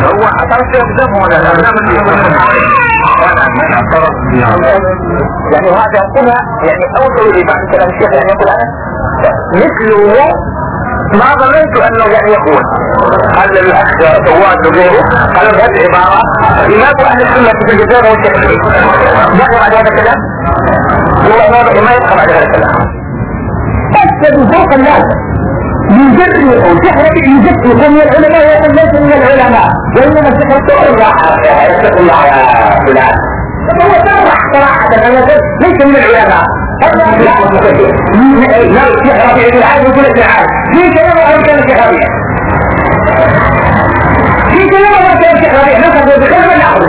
[SPEAKER 2] هو اعترف بأقدامه ولا لا؟
[SPEAKER 1] يعني هذا يقولها يعني أوصل لي بعد كلام الشيخ أن يقول أنا مثله ما ظننت أنه يعني يقول. قال الأخ فواد وغيره قال هذه العبارة لماذا أهل السنة في الجزائر والتحرير يقول على هذا الكلام. والله ما يدخل على هذا الكلام. أكتب فوق الناس. يجري أو تحرك يجري يقول
[SPEAKER 10] وإنما الشيخ اتق الله اتق الله يا فلان. هو صرح صراحة. أنا ليس من العلماء. لا بن العاد يقول ابن العاد في كلام أو كان الشيخ ربيع في كلام أو كان الشيخ ربيع نصب بكلمة نأخذ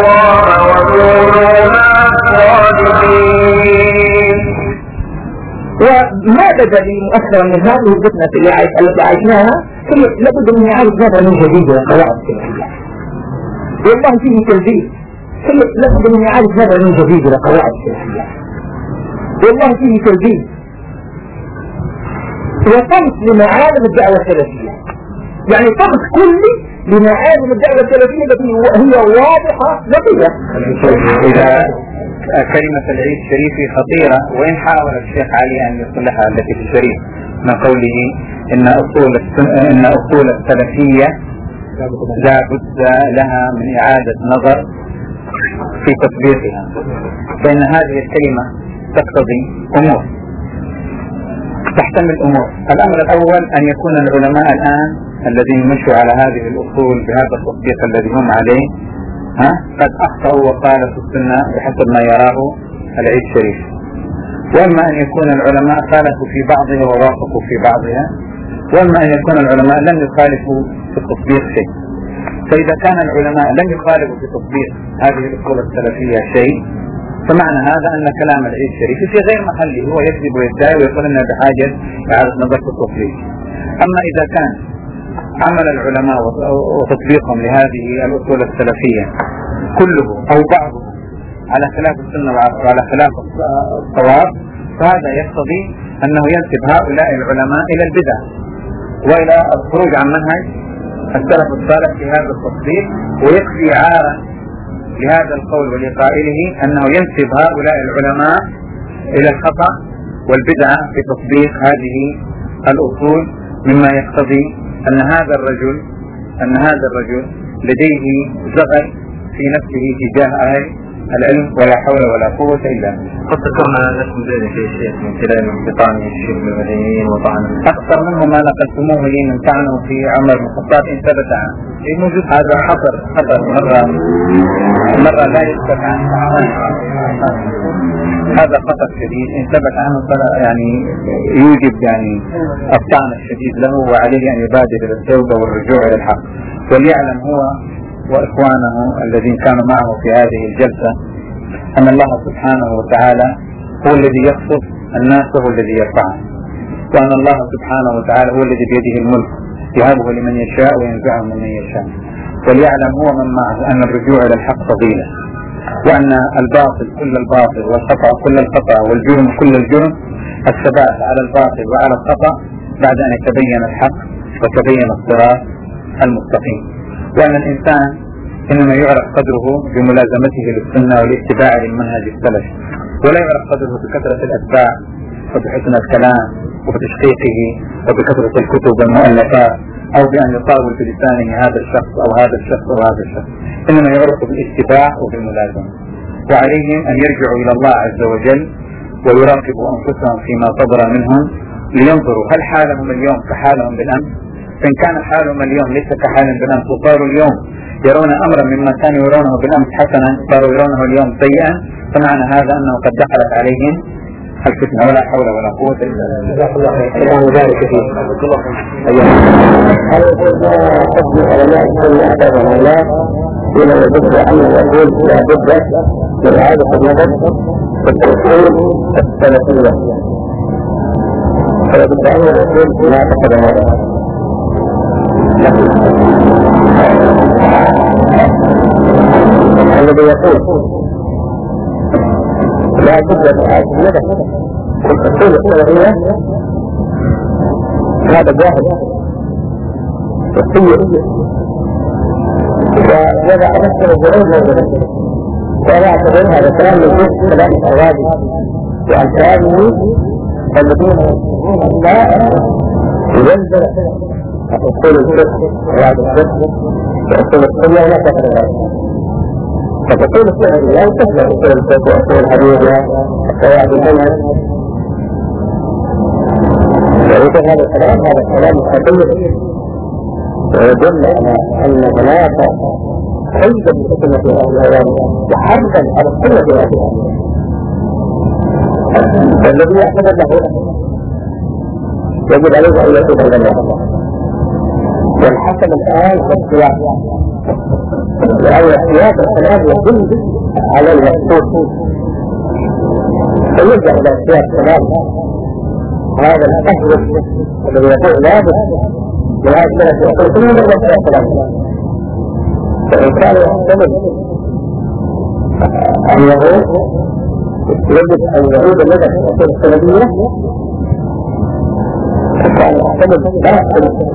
[SPEAKER 10] وما بدا لي مؤخرا من هذه الفتنة اللي عايش التي عايشناها لابد من اعاده نظر من جديد للقواعد السلفيه. والله فيه تلبيس لابد من اعاده نظر من جديد للقواعد السلفيه. والله فيه تلبيس وصمت لمعالم الدعوة السلفية. يعني صمت كلي لمعالم الدعوة السلفية التي هي واضحة نقيه.
[SPEAKER 11] كلمة العيد الشريفي خطيرة وإن حاول الشيخ علي أن يصلحها التي في الشريف. من قوله إن أصول إن أصول السلفية لا بد لها من إعادة نظر في تطبيقها. فإن هذه الكلمة تقتضي أمور. تحتمل أمور. الأمر الأول أن يكون العلماء الآن الذين مشوا على هذه الأصول بهذا التطبيق الذي هم عليه ها؟ قد أخطأوا وخالفوا السنة بحسب ما يراه العيد الشريف. وإما أن يكون العلماء خالفوا في بعضها ووافقوا في بعضها وإما أن يكون العلماء لم يخالفوا في التطبيق شيء. فإذا كان العلماء لم يخالفوا في تطبيق هذه الأصول السلفية شيء فمعنى هذا أن كلام العيد الشريف في غير محله هو يكذب ويدعي ويقول أنه بحاجة إعادة نظر في التطبيق. أما إذا كان عمل العلماء وتطبيقهم لهذه الأصول السلفية كله أو بعضه على خلاف السنة وعلى خلاف الصواب فهذا يقتضي أنه ينسب هؤلاء العلماء إلى البدع وإلى الخروج عن منهج السلف الصالح في هذا التطبيق ويكفي عارا لهذا القول ولقائله أنه ينسب هؤلاء العلماء إلى الخطأ والبدعة في تطبيق هذه الأصول مما يقتضي أن هذا الرجل أن هذا الرجل لديه زغل في نفسه تجاه أهل العلم ولا حول ولا قوة إلا بالله.
[SPEAKER 12] قد ذكرنا لكم ذلك يا شيخ من خلال انقطاع الشيخ ابن المدينين وطعن.
[SPEAKER 11] أكثر منه ما نقلتموه لي من طعنه في عمر بن الخطاب إن ثبت عنه. موجود؟ هذا خطر خطر مرة. مرة لا يثبت عنه هذا خطر شديد. إن ثبت عنه فلا يعني يوجب يعني الطعن الشديد له وعليه أن يبادر إلى التوبة والرجوع إلى الحق. وليعلم هو وإخوانه الذين كانوا معه في هذه الجلسة أن الله سبحانه وتعالى هو الذي يخفض الناس وهو الذي يرفعهم. وأن الله سبحانه وتعالى هو الذي بيده الملك يهبه لمن يشاء وينزعه ممن يشاء. وليعلم هو من معه أن الرجوع إلى الحق فضيلة وأن الباطل كل الباطل والخطأ كل الخطأ والجرم كل الجرم. الثبات على الباطل وعلى الخطأ بعد أن يتبين الحق وتبين الصراط المستقيم. وأن الإنسان إنما يعرف قدره بملازمته للسنة والاتباع للمنهج السلفي ولا يعرف قدره بكثرة الأتباع وبحسن الكلام وبتشقيقه وبكثرة الكتب والمؤلفات أو بأن يطاول بلسانه هذا الشخص أو هذا الشخص أو هذا الشخص. إنما يعرف بالاتباع وبالملازمة. وعليهم أن يرجعوا إلى الله عز وجل ويراقبوا أنفسهم فيما صدر منهم لينظروا هل حالهم اليوم كحالهم بالأمس؟ فإن كان حالهم اليوم ليس كحال بالأمس وصاروا اليوم يرون أمرا مما كانوا يرونه بالأمس حسنا صاروا يرونه اليوم سيئا فمعنى هذا أنه قد دخلت عليهم الفتنة ولا حول ولا قوة إلا بالله.
[SPEAKER 10] جزاك الله خير. يبارك فيك. هل حكم علماء السنة والعلماء فيما يدل أنه يقول لا بد من إعادة النظر في الأصول السلفية. فلا بد أن لا تقبل هذا. الذي يقول لا بد من إعادة النظر الأصول السلفية هذا جاهل وسيء ووضع نفسه الظروف موجودة ولا اعتبر هذا كلام من جزء كلام الأرواحي وأمثاله الذين يذكرون الله ينزل أصول الفقه وبعد الفقه وأصول السنة لا تفعل ذلك فتقول السنة لا تفعل أصول الفقه الحديث وقواعد المنهج ويقول هذا الكلام هذا الكلام خطير ويدل على أن هناك حجة بسنة أهل وحربا على السنة أهل الذي يعتمد له يجب عليه أن يتوب إلى الله والحسن الآن السياق لأن السياق الكلام يدل على المقصود فيرجع إلى سياق الكلام. هذا الأهل الذي يقول لابد من هذه السنة يقول كل من سياق الكلام فإن كان يحتمل أنه يجب أن يعود لدى الأصول السندية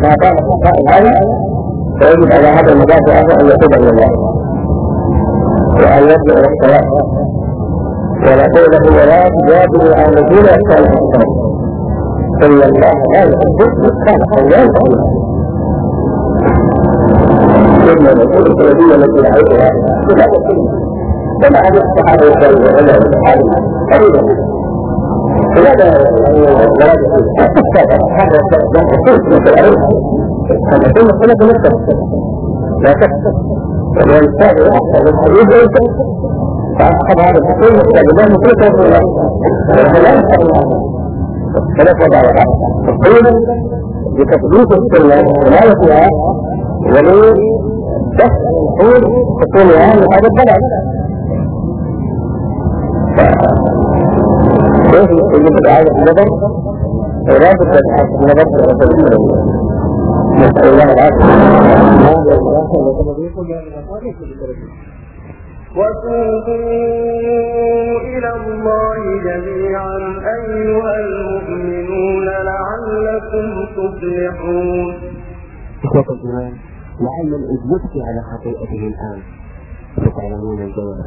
[SPEAKER 10] ما كان خطأ العين فيجب على هذا المدافع أن يتوب إلى الله. وأن يرجع إلى الصلاة. ونقول له ولا تجادلوا عن الذين يختلفون إن الله لا يحب قولا ثم الأصول السندية التي نعيشها كما هذه الصحابة والتابعين ولا الصحابة هذا هذا نكتب لا تكتب والإنسان أحسن الحديث ويكتب فأخذ هذا الحكيم مستقبل من كل سنة ولا يسأل الله ثلاثة دعوات تقريبا بتثبيت السنة ولايتها ولدفع الحول حصولها من هذا البلد يجب إعادة النظر ورابط النظر في الرسول نسأل الله العافية
[SPEAKER 2] وتوبوا إلى الله جميعا أيها المؤمنون لعلكم تفلحون.
[SPEAKER 10] إخوة الإيمان لعل العيد يبكي على خطيئته الآن. فتعلمون الجواب.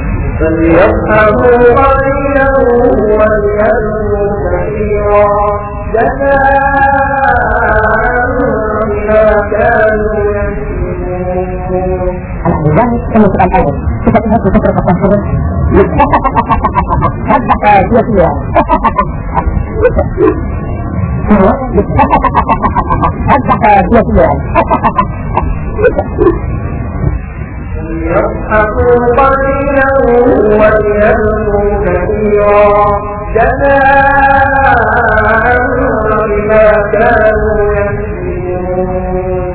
[SPEAKER 2] فليضحكوا قليلا وليبكوا كثيرا جزاء بما كانوا يكسبون
[SPEAKER 10] لذلك كما تقال أيضا صفة الناس بكثرة التنفيذ صدق فيها فيها صدق فيها فيها
[SPEAKER 2] يضحكوا قليلا وليبكوا كثيرا. جزاء بما كانوا يكسبون.